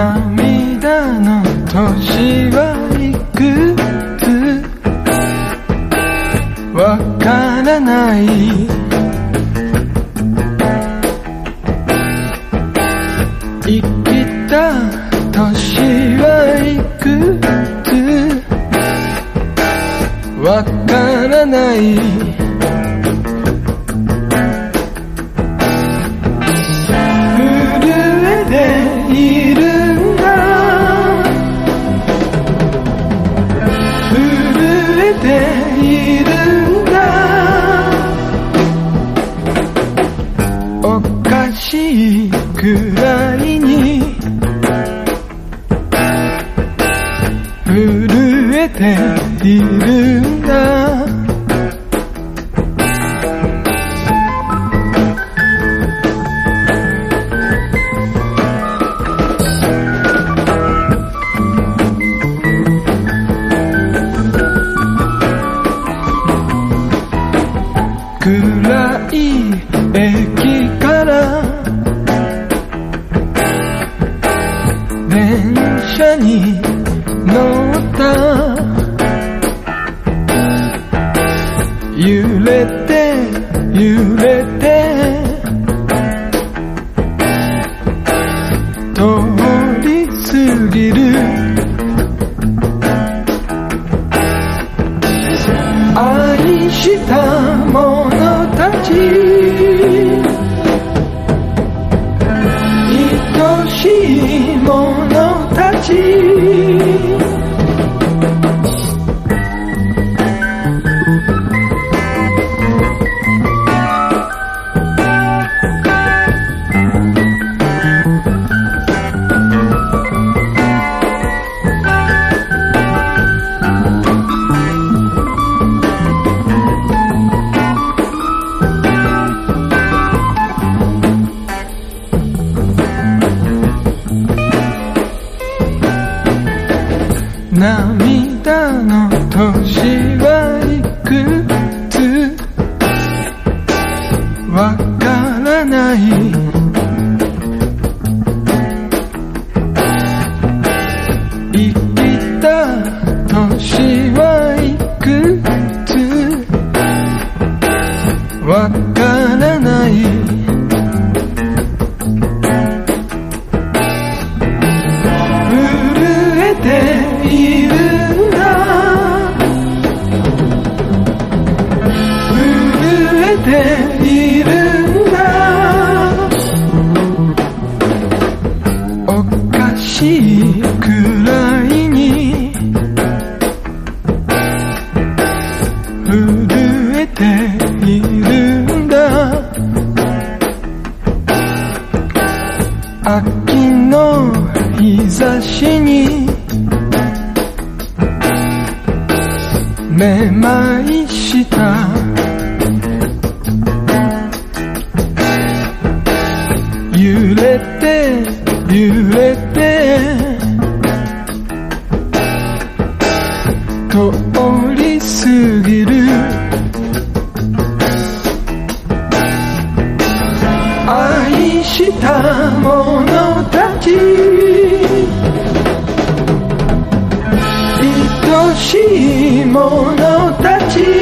涙の年はいくつ？わからない。生きた年はいくつ？わからない。ているんだ。おかしいくらい暗い駅から電車に乗った。揺れて揺れて通り過ぎる。愛した者涙の年はいくつ？わからない。生きた年はいくつ？わ秋の日差しにめまいした。した者たち。愛しい者たち。